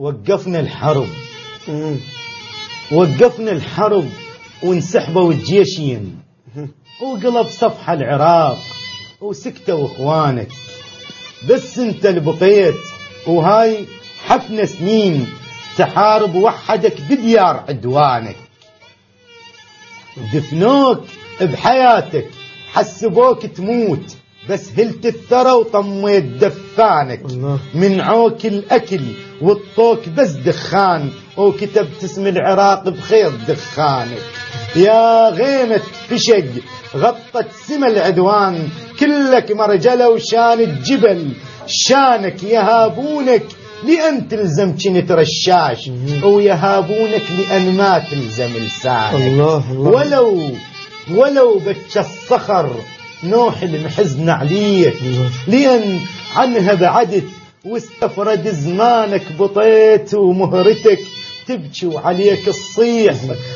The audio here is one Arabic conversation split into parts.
وقفنا الحرب. وقفنا الحرب وانسحبوا الجيشين. وقلب صفحة العراق وسكتوا إخوانك. بس انت اللي بقيت وهاي حفنة سنين تحارب وحدك بديار عدوانك. دفنوك بحياتك حسبوك تموت. بس هلت الثرى وطميت دفانك. منعوك الأكل والطوك بس دخان وكتبت اسم العراق بخيط دخانك. يا غيمة فشق غطت سما العدوان كلك مرجلة وشان الجبل. شانك يهابونك لأن تلزم كنت رشاش ويهابونك لأن ما تلزم لسانك. الله الله. ولو ولو بتش الصخر نوح المحزن عليك. لأن عنها بعدت واستفرد زمانك بطيت ومهرتك تبكي وعليك الصيح.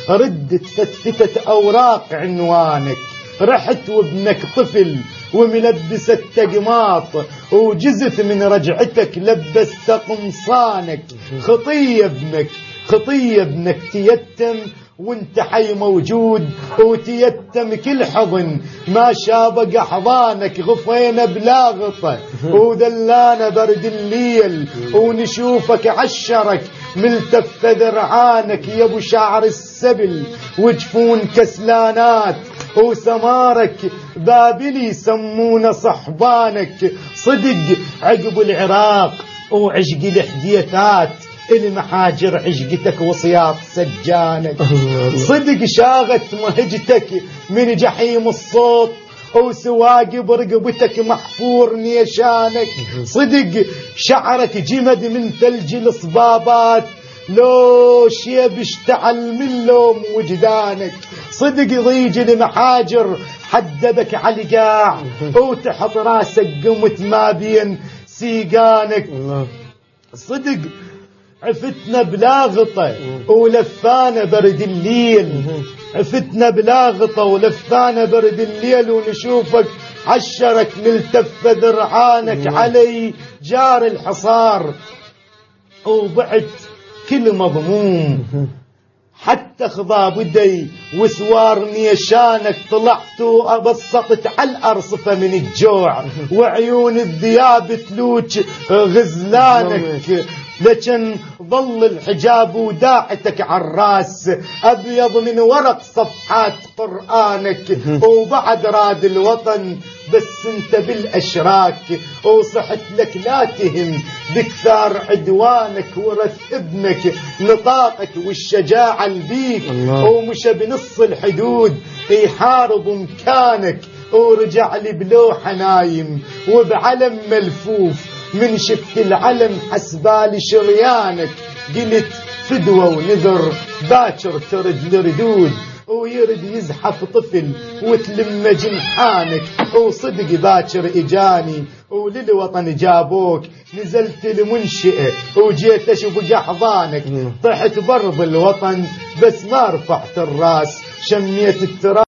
ردت فتفتت أوراق عنوانك. رحت وابنك طفل وملبسة تقماط وجزت من رجعتك لبست قمصانك. خطية ابنك خطية ابنك تيتم وانت حي موجود وتيتم كل حضن. ما شابق احضانك غفينا بلاغطه ودلانا برد الليل ونشوفك عشرك. ملتف ذرعانك يا أبو شعر السبل. وجفون كسلانات وسمارك بابلي يسمونه صحبانك. صدق عقب العراق وعشق الحديثات. المحاجر عشقتك وصياط سجانك. صدق شاغت مهجتك من جحيم الصوت وسواق برقبتك محفور نيشانك. صدق شعرك جمد من ثلج الصبابات. لو شيب اشتعل من لوم وجدانك. صدق ضيج المحاجر حدبك على القاع. وتحط راسك قمت ما بين سيقانك. صدق عفتنا بلاغطة ولفانا برد الليل. عفتنا بلاغطة ولفانا برد الليل ونشوفك عشرك ملتف ذرعانك علي جار الحصار. وبعت كل مضموم حتى خضاب ودي وسوار نيشانك طلعت وبسطت على الأرصفة من الجوع. وعيون الذياب تلوج غزلانك. لكن ظل الحجاب وداعتك على الراس أبيض من ورق صفحات قرآنك وبعد راد الوطن بس انت بالأشراك وصحت لك لا تهم بكثار عدوانك ورث ابنك نطاقك والشجاعة البيك ومشى بنص الحدود يحارب مكانك ورجع لي بلوحة نايم وبعلم ملفوف من شفت العلم حسبالي شريانك قلت فدوة ونذر باكر ترد لردود ويرد يزحف طفل وتلم جنحانك. وصدق باكر إجاني وللوطن جابوك. نزلت المنشئة وجيت أشوف احضانك طحت برض الوطن بس ما رفعت الراس. شميت التراب